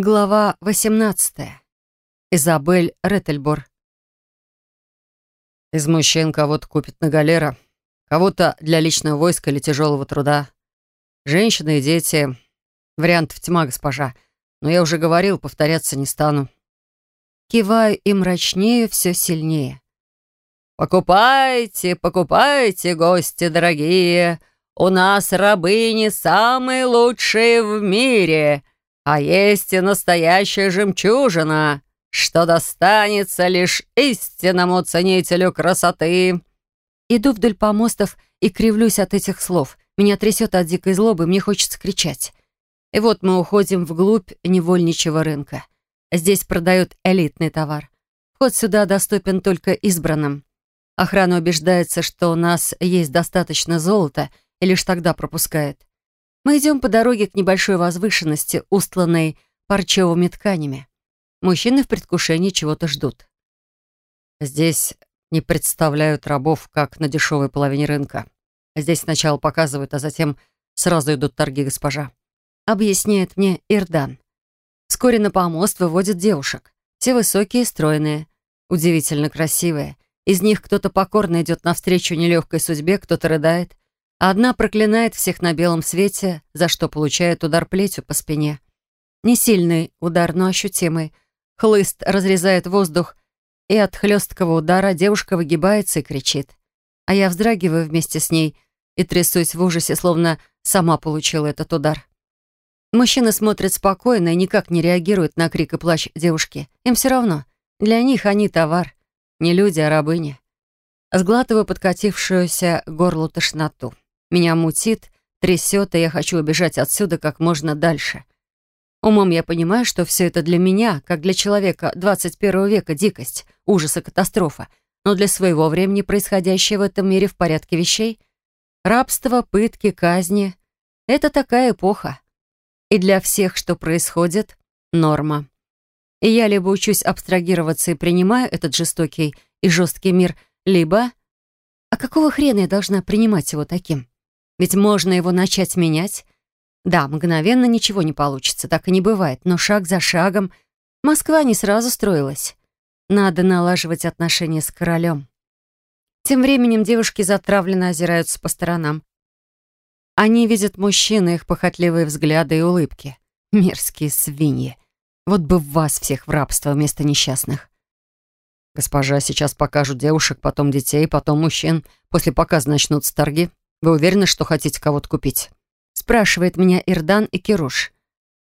Глава 18. Изабель Реттельбор. Из мужчин кого-то купит на галера, кого-то для личного войска или тяжелого труда. Женщины и дети. Вариантов тьма, госпожа. Но я уже говорил, повторяться не стану. Киваю и мрачнею все сильнее. «Покупайте, покупайте, гости дорогие! У нас рабыни самые лучшие в мире!» А есть и настоящая жемчужина, что достанется лишь истинному ценителю красоты». Иду вдоль помостов и кривлюсь от этих слов. Меня трясет от дикой злобы, мне хочется кричать. И вот мы уходим вглубь невольничьего рынка. Здесь продают элитный товар. Вход сюда доступен только избранным. Охрана убеждается, что у нас есть достаточно золота, и лишь тогда пропускает. Мы идем по дороге к небольшой возвышенности, устланной парчевыми тканями. Мужчины в предвкушении чего-то ждут. Здесь не представляют рабов, как на дешевой половине рынка. Здесь сначала показывают, а затем сразу идут торги госпожа. Объясняет мне Ирдан. Вскоре на помост выводят девушек. Все высокие, стройные, удивительно красивые. Из них кто-то покорно идет навстречу нелегкой судьбе, кто-то рыдает, Одна проклинает всех на белом свете, за что получает удар плетью по спине. Не сильный удар, но ощутимый. Хлыст разрезает воздух, и от хлесткого удара девушка выгибается и кричит. А я вздрагиваю вместе с ней и трясусь в ужасе, словно сама получила этот удар. Мужчины смотрят спокойно и никак не реагируют на крик и плач девушки. Им все равно. Для них они товар. Не люди, а рабыни. Сглатываю подкатившуюся горлу тошноту. Меня мутит, трясет, и я хочу убежать отсюда как можно дальше. Умом я понимаю, что все это для меня, как для человека 21 века, дикость, ужас и катастрофа. Но для своего времени происходящее в этом мире в порядке вещей рабство, пытки, казни — это такая эпоха. И для всех, что происходит, норма. И я либо учусь абстрагироваться и принимаю этот жестокий и жесткий мир, либо... А какого хрена я должна принимать его таким? Ведь можно его начать менять. Да, мгновенно ничего не получится, так и не бывает, но шаг за шагом Москва не сразу строилась. Надо налаживать отношения с королем. Тем временем девушки затравленно озираются по сторонам. Они видят мужчин, их похотливые взгляды и улыбки. Мерзкие свиньи. Вот бы вас всех в рабство вместо несчастных. Госпожа, сейчас покажут девушек, потом детей, потом мужчин. После показа начнутся торги. Вы уверены, что хотите кого-то купить?» Спрашивает меня Ирдан и Кируш.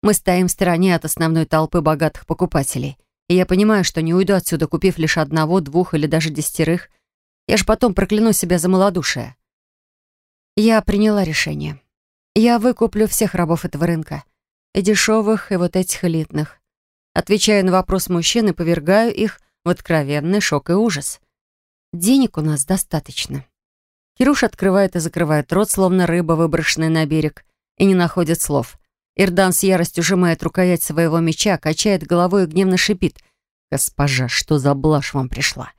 Мы стоим в стороне от основной толпы богатых покупателей. И я понимаю, что не уйду отсюда, купив лишь одного, двух или даже десятерых. Я же потом прокляну себя за малодушие. Я приняла решение. Я выкуплю всех рабов этого рынка. И дешевых, и вот этих элитных. Отвечаю на вопрос мужчин и повергаю их в откровенный шок и ужас. Денег у нас достаточно. Кируш открывает и закрывает рот, словно рыба, выброшенная на берег, и не находит слов. Ирдан с яростью сжимает рукоять своего меча, качает головой и гневно шипит. «Госпожа, что за блажь вам пришла?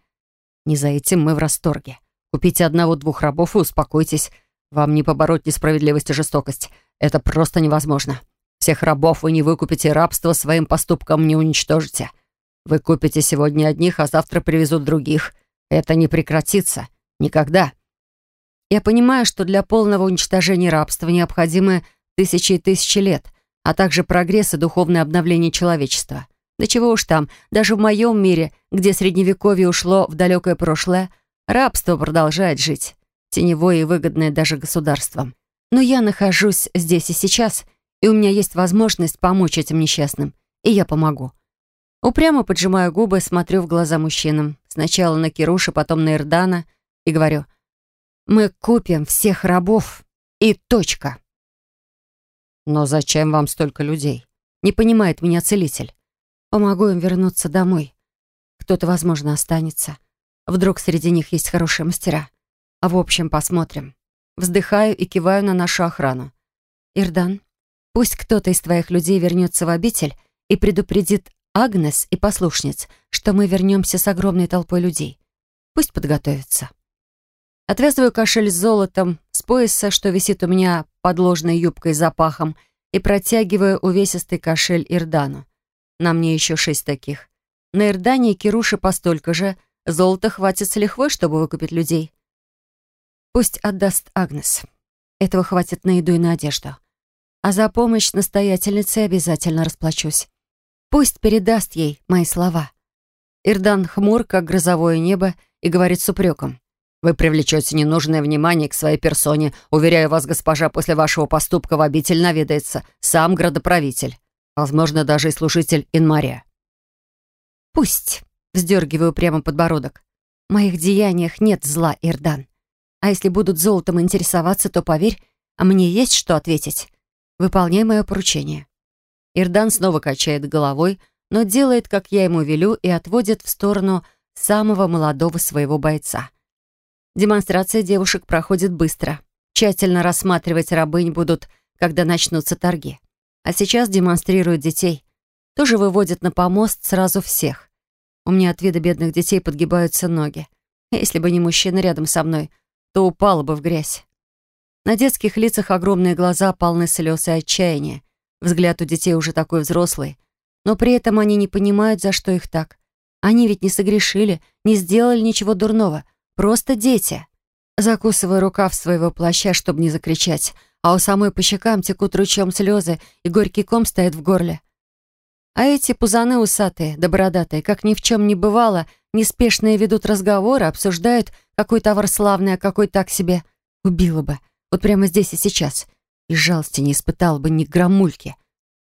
Не за этим мы в расторге. Купите одного-двух рабов и успокойтесь. Вам не побороть несправедливость и жестокость. Это просто невозможно. Всех рабов вы не выкупите, рабство своим поступком не уничтожите. Вы купите сегодня одних, а завтра привезут других. Это не прекратится. Никогда. Я понимаю, что для полного уничтожения рабства необходимы тысячи и тысячи лет, а также прогресс и духовное обновление человечества. Да чего уж там, даже в моем мире, где средневековье ушло в далекое прошлое, рабство продолжает жить, теневое и выгодное даже государствам. Но я нахожусь здесь и сейчас, и у меня есть возможность помочь этим несчастным, и я помогу. Упрямо поджимаю губы, смотрю в глаза мужчинам. Сначала на Кируша, потом на Ирдана и говорю — мы купим всех рабов. И точка. Но зачем вам столько людей? Не понимает меня целитель. Помогу им вернуться домой. Кто-то, возможно, останется. Вдруг среди них есть хорошие мастера. А в общем, посмотрим. Вздыхаю и киваю на нашу охрану. Ирдан, пусть кто-то из твоих людей вернется в обитель и предупредит Агнес и послушниц, что мы вернемся с огромной толпой людей. Пусть подготовятся. Отвязываю кошель с золотом с пояса, что висит у меня под ложной юбкой с запахом, и протягиваю увесистый кошель Ирдану. На мне еще шесть таких. На Ирдане и Кируше постолько же. Золота хватит с лихвой, чтобы выкупить людей. Пусть отдаст Агнес. Этого хватит на еду и на одежду. А за помощь настоятельнице обязательно расплачусь. Пусть передаст ей мои слова. Ирдан хмур, как грозовое небо, и говорит с упреком. «Вы привлечете ненужное внимание к своей персоне. Уверяю вас, госпожа, после вашего поступка в обитель наведается сам градоправитель. Возможно, даже и служитель Инмария». «Пусть», — вздергиваю прямо подбородок. «В моих деяниях нет зла, Ирдан. А если будут золотом интересоваться, то, поверь, а мне есть что ответить. Выполняй мое поручение». Ирдан снова качает головой, но делает, как я ему велю, и отводит в сторону самого молодого своего бойца. Демонстрация девушек проходит быстро. Тщательно рассматривать рабынь будут, когда начнутся торги. А сейчас демонстрируют детей. Тоже выводят на помост сразу всех. У меня от вида бедных детей подгибаются ноги. Если бы не мужчина рядом со мной, то упала бы в грязь. На детских лицах огромные глаза полны слез и отчаяния. Взгляд у детей уже такой взрослый, но при этом они не понимают, за что их так. Они ведь не согрешили, не сделали ничего дурного, просто дети. Закусываю рукав своего плаща, чтобы не закричать, а у самой по щекам текут ручьем слезы, и горький ком стоит в горле. А эти пузаны усатые да бородатые, как ни в чем не бывало, неспешные ведут разговоры, обсуждают, какой товар славный, а какой так себе. Убила бы. Вот прямо здесь и сейчас и жалости не испытал бы ни грамульки.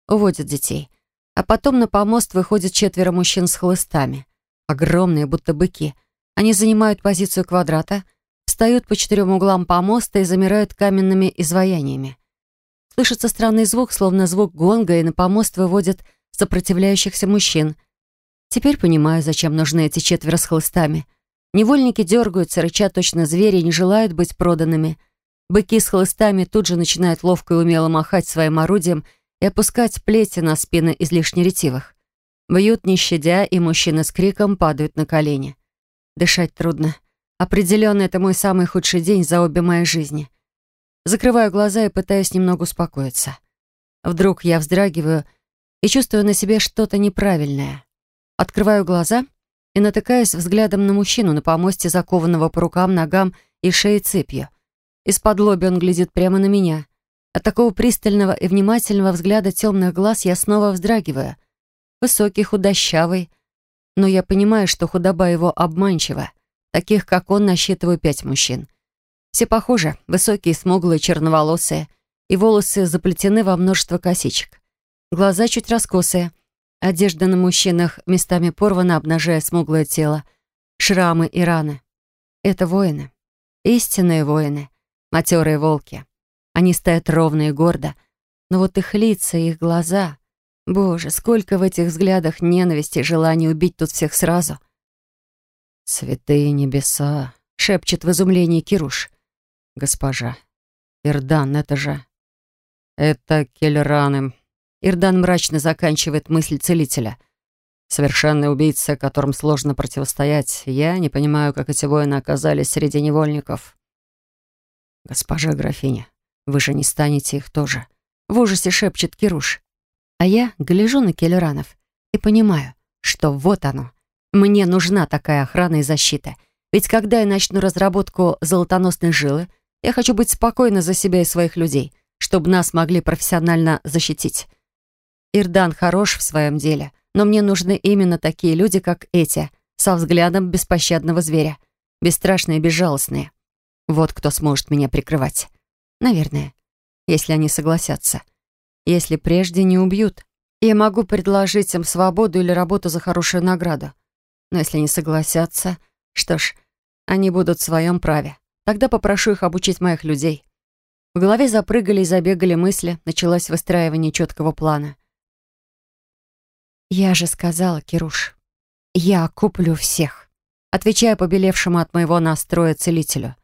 Уводят детей. А потом на помост выходят четверо мужчин с хлыстами. Огромные, будто быки. Они занимают позицию квадрата, встают по четырем углам помоста и замирают каменными изваяниями. Слышится странный звук, словно звук гонга, и на помост выводят сопротивляющихся мужчин. Теперь понимаю, зачем нужны эти четверо с хлыстами. Невольники дергаются, рычат точно звери не желают быть проданными — Быки с хлыстами тут же начинают ловко и умело махать своим орудием и опускать плети на спины излишне ретивых. Бьют не щадя, и мужчины с криком падают на колени. Дышать трудно. Определенно, это мой самый худший день за обе мои жизни. Закрываю глаза и пытаюсь немного успокоиться. Вдруг я вздрагиваю и чувствую на себе что-то неправильное. Открываю глаза и натыкаюсь взглядом на мужчину на помосте, закованного по рукам, ногам и шее цепью — из-под лоби он глядит прямо на меня. От такого пристального и внимательного взгляда темных глаз я снова вздрагиваю. Высокий, худощавый. Но я понимаю, что худоба его обманчива. Таких, как он, насчитываю пять мужчин. Все похожи, высокие, смуглые, черноволосые, и волосы заплетены во множество косичек. Глаза чуть раскосые. Одежда на мужчинах местами порвана, обнажая смуглое тело. Шрамы и раны. Это воины. Истинные воины матерые волки. Они стоят ровно и гордо, но вот их лица их глаза... Боже, сколько в этих взглядах ненависти и желания убить тут всех сразу. «Святые небеса!» — шепчет в изумлении Кируш. «Госпожа, Ирдан, это же...» «Это Кельраны». Ирдан мрачно заканчивает мысль целителя. «Совершенный убийца, которым сложно противостоять. Я не понимаю, как эти воины оказались среди невольников». «Госпожа графиня, вы же не станете их тоже», — в ужасе шепчет Кируш. А я гляжу на Келлеранов и понимаю, что вот оно. Мне нужна такая охрана и защита. Ведь когда я начну разработку золотоносной жилы, я хочу быть спокойна за себя и своих людей, чтобы нас могли профессионально защитить. Ирдан хорош в своем деле, но мне нужны именно такие люди, как эти, со взглядом беспощадного зверя, бесстрашные и безжалостные. Вот кто сможет меня прикрывать. Наверное, если они согласятся. Если прежде не убьют. Я могу предложить им свободу или работу за хорошую награду. Но если не согласятся, что ж, они будут в своем праве. Тогда попрошу их обучить моих людей. В голове запрыгали и забегали мысли, началось выстраивание четкого плана. «Я же сказала, Кируш, я куплю всех», отвечая побелевшему от моего настроя целителю.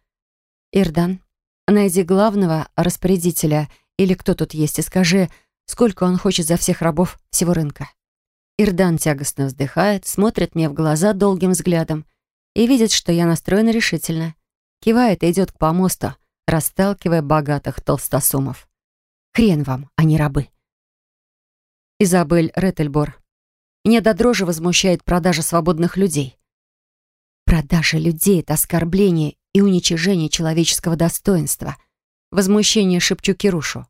«Ирдан, найди главного распорядителя, или кто тут есть, и скажи, сколько он хочет за всех рабов всего рынка». Ирдан тягостно вздыхает, смотрит мне в глаза долгим взглядом и видит, что я настроена решительно. Кивает и идет к помосту, расталкивая богатых толстосумов. «Хрен вам, а не рабы!» Изабель Реттельбор. Меня до дрожи возмущает продажа свободных людей. Продажа людей — это оскорбление и уничижение человеческого достоинства. Возмущение шепчу Кирушу.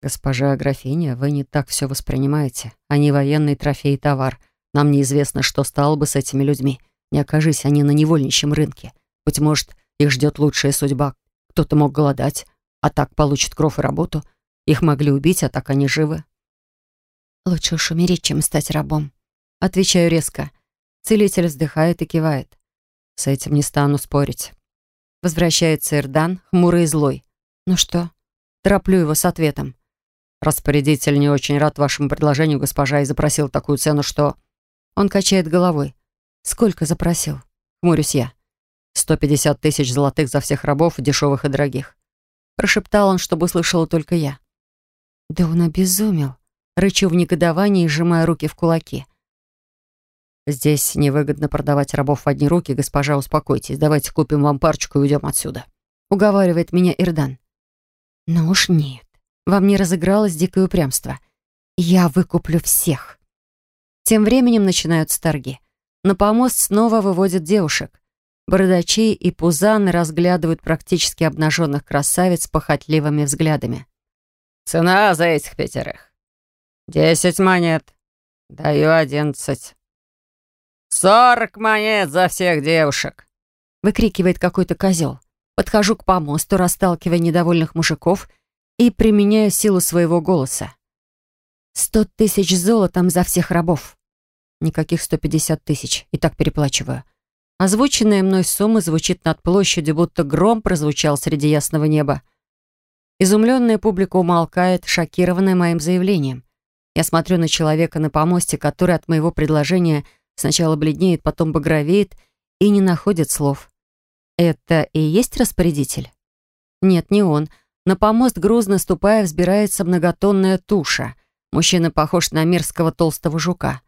«Госпожа графиня, вы не так все воспринимаете. Они военный трофей и товар. Нам неизвестно, что стало бы с этими людьми. Не окажись они на невольничьем рынке. Быть может, их ждет лучшая судьба. Кто-то мог голодать, а так получит кров и работу. Их могли убить, а так они живы. «Лучше уж умереть, чем стать рабом», — отвечаю резко. Целитель вздыхает и кивает. «С этим не стану спорить». Возвращается Ирдан, хмурый и злой. «Ну что?» Тороплю его с ответом. «Распорядитель не очень рад вашему предложению, госпожа, и запросил такую цену, что...» Он качает головой. «Сколько запросил?» Хмурюсь я. «Сто пятьдесят тысяч золотых за всех рабов, дешевых и дорогих». Прошептал он, чтобы услышала только я. «Да он обезумел. Рычу в негодовании, сжимая руки в кулаки. «Здесь невыгодно продавать рабов в одни руки, госпожа, успокойтесь. Давайте купим вам парочку и уйдем отсюда», — уговаривает меня Ирдан. «Ну уж нет. Во мне разыгралось дикое упрямство. Я выкуплю всех». Тем временем начинаются торги. На помост снова выводят девушек. Бородачи и пузаны разглядывают практически обнаженных красавиц похотливыми взглядами. «Цена за этих пятерых «Десять монет. Даю одиннадцать». «Сорок монет за всех девушек!» Выкрикивает какой-то козел. Подхожу к помосту, расталкивая недовольных мужиков и применяю силу своего голоса. «Сто тысяч золотом за всех рабов!» Никаких сто пятьдесят тысяч. И так переплачиваю. Озвученная мной сумма звучит над площадью, будто гром прозвучал среди ясного неба. Изумленная публика умолкает, шокированная моим заявлением. Я смотрю на человека на помосте, который от моего предложения сначала бледнеет, потом багровеет и не находит слов. Это и есть распорядитель? Нет, не он. На помост, грузно ступая, взбирается многотонная туша. Мужчина похож на мерзкого толстого жука.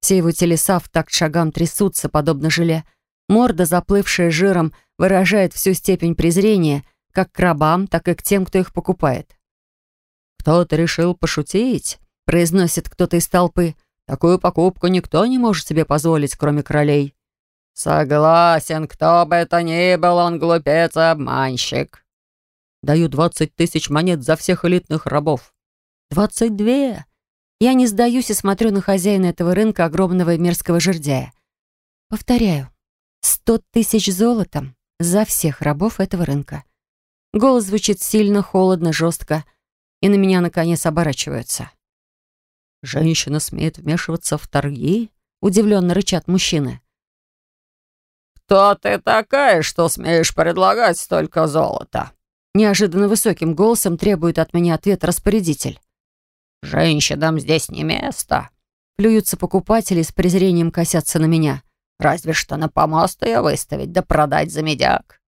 Все его телеса в такт шагам трясутся, подобно желе. Морда, заплывшая жиром, выражает всю степень презрения как к рабам, так и к тем, кто их покупает. «Кто-то решил пошутить?» произносит кто-то из толпы. Такую покупку никто не может себе позволить, кроме королей. Согласен, кто бы это ни был, он глупец и обманщик. Даю двадцать тысяч монет за всех элитных рабов. Двадцать две. Я не сдаюсь и смотрю на хозяина этого рынка, огромного и мерзкого жердяя. Повторяю, сто тысяч золотом за всех рабов этого рынка. Голос звучит сильно, холодно, жестко, и на меня, наконец, оборачиваются. «Женщина смеет вмешиваться в торги?» — удивленно рычат мужчины. «Кто ты такая, что смеешь предлагать столько золота?» Неожиданно высоким голосом требует от меня ответ распорядитель. «Женщинам здесь не место». Плюются покупатели с презрением косятся на меня. «Разве что на помост ее выставить да продать за медяк».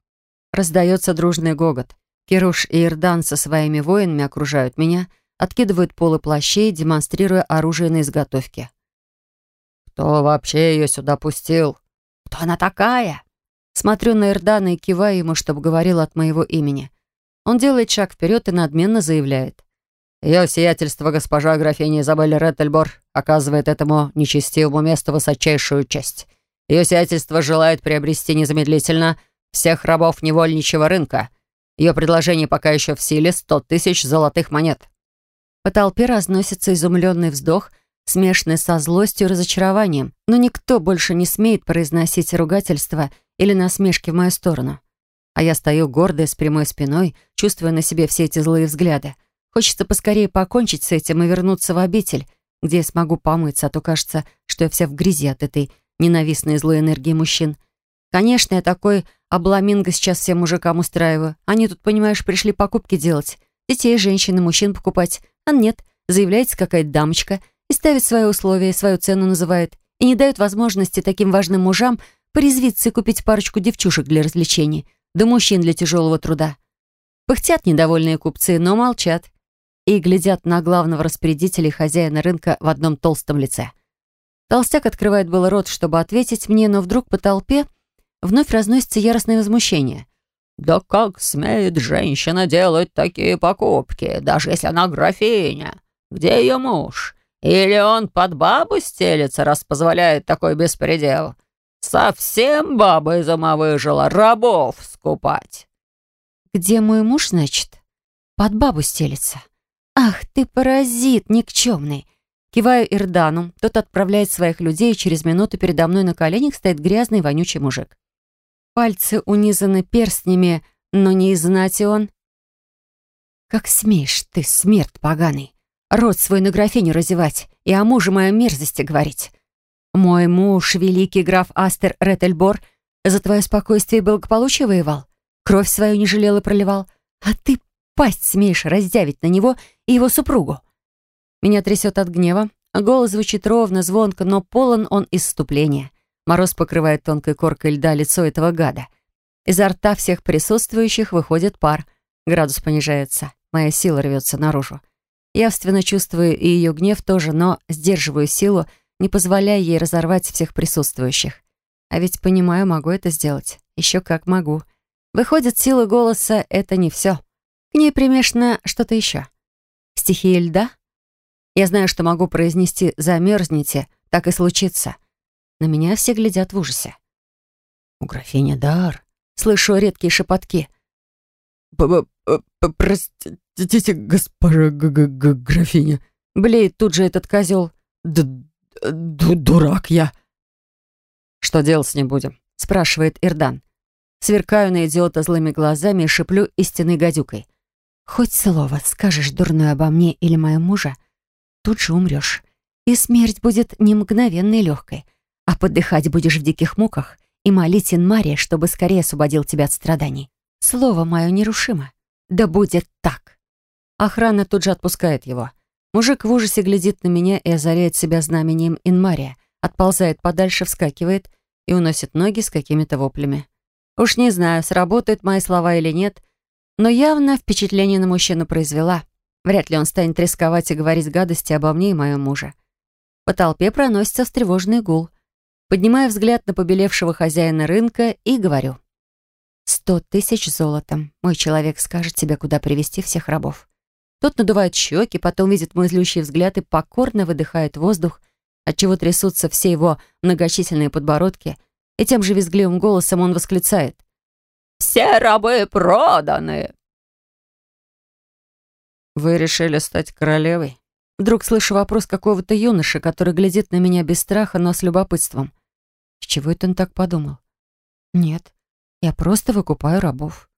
Раздается дружный гогот. Кируш и Ирдан со своими воинами окружают меня — откидывают полы плащей, демонстрируя оружие на изготовке. «Кто вообще ее сюда пустил? Кто она такая?» Смотрю на Эрдана и киваю ему, чтобы говорил от моего имени. Он делает шаг вперед и надменно заявляет. «Ее сиятельство госпожа графиня Изабель Реттельбор оказывает этому нечестивому месту высочайшую честь. Ее сиятельство желает приобрести незамедлительно всех рабов невольничьего рынка. Ее предложение пока еще в силе сто тысяч золотых монет». По толпе разносится изумленный вздох, смешанный со злостью и разочарованием, но никто больше не смеет произносить ругательства или насмешки в мою сторону. А я стою гордая, с прямой спиной, чувствуя на себе все эти злые взгляды. Хочется поскорее покончить с этим и вернуться в обитель, где я смогу помыться, а то кажется, что я вся в грязи от этой ненавистной злой энергии мужчин. Конечно, я такой обламинго сейчас всем мужикам устраиваю. Они тут, понимаешь, пришли покупки делать. Детей, женщин и мужчин покупать. А нет, заявляется какая-то дамочка и ставит свои условия, свою цену называет, и не дает возможности таким важным мужам порезвиться и купить парочку девчушек для развлечений, да мужчин для тяжелого труда. Пыхтят недовольные купцы, но молчат и глядят на главного распорядителя и хозяина рынка в одном толстом лице. Толстяк открывает было рот, чтобы ответить мне, но вдруг по толпе вновь разносится яростное возмущение. «Да как смеет женщина делать такие покупки, даже если она графиня? Где ее муж? Или он под бабу стелится, раз позволяет такой беспредел? Совсем баба из ума выжила, рабов скупать!» «Где мой муж, значит? Под бабу стелится. Ах ты паразит никчемный!» Киваю Ирдану, тот отправляет своих людей, и через минуту передо мной на коленях стоит грязный вонючий мужик. Пальцы унизаны перстнями, но не из знати он. «Как смеешь ты, смерть поганый, рот свой на графиню разевать и о муже моей мерзости говорить? Мой муж, великий граф Астер Реттельбор, за твое спокойствие и благополучие воевал, кровь свою не жалел и проливал, а ты пасть смеешь раздявить на него и его супругу. Меня трясет от гнева, голос звучит ровно, звонко, но полон он исступления. Мороз покрывает тонкой коркой льда лицо этого гада. Изо рта всех присутствующих выходит пар. Градус понижается. Моя сила рвется наружу. Явственно чувствую и ее гнев тоже, но сдерживаю силу, не позволяя ей разорвать всех присутствующих. А ведь понимаю, могу это сделать. Еще как могу. Выходит, сила голоса — это не все. К ней примешано что-то еще. Стихия льда? Я знаю, что могу произнести «замерзните», так и случится. На меня все глядят в ужасе. У графини дар. Слышу редкие шепотки. «Простите, госпожа г -г -г графиня». Блеет тут же этот козел. Д -д «Дурак я». «Что делать с ним будем?» спрашивает Ирдан. Сверкаю на идиота злыми глазами и шиплю истинной гадюкой. «Хоть слово скажешь дурное обо мне или моем муже, тут же умрешь. И смерть будет не мгновенной легкой, а подыхать будешь в диких муках и молить Инмария, чтобы скорее освободил тебя от страданий. Слово мое нерушимо. Да будет так. Охрана тут же отпускает его. Мужик в ужасе глядит на меня и озаряет себя знамением Инмария, отползает подальше, вскакивает и уносит ноги с какими-то воплями. Уж не знаю, сработают мои слова или нет, но явно впечатление на мужчину произвела. Вряд ли он станет рисковать и говорить гадости обо мне и моем муже. По толпе проносится встревоженный гул. Поднимаю взгляд на побелевшего хозяина рынка и говорю. «Сто тысяч золотом. Мой человек скажет тебе, куда привести всех рабов». Тот надувает щеки, потом видит мой злющий взгляд и покорно выдыхает воздух, отчего трясутся все его многочисленные подбородки, и тем же визгливым голосом он восклицает. «Все рабы проданы!» «Вы решили стать королевой?» Вдруг слышу вопрос какого-то юноши, который глядит на меня без страха, но с любопытством. С чего это он так подумал? «Нет, я просто выкупаю рабов».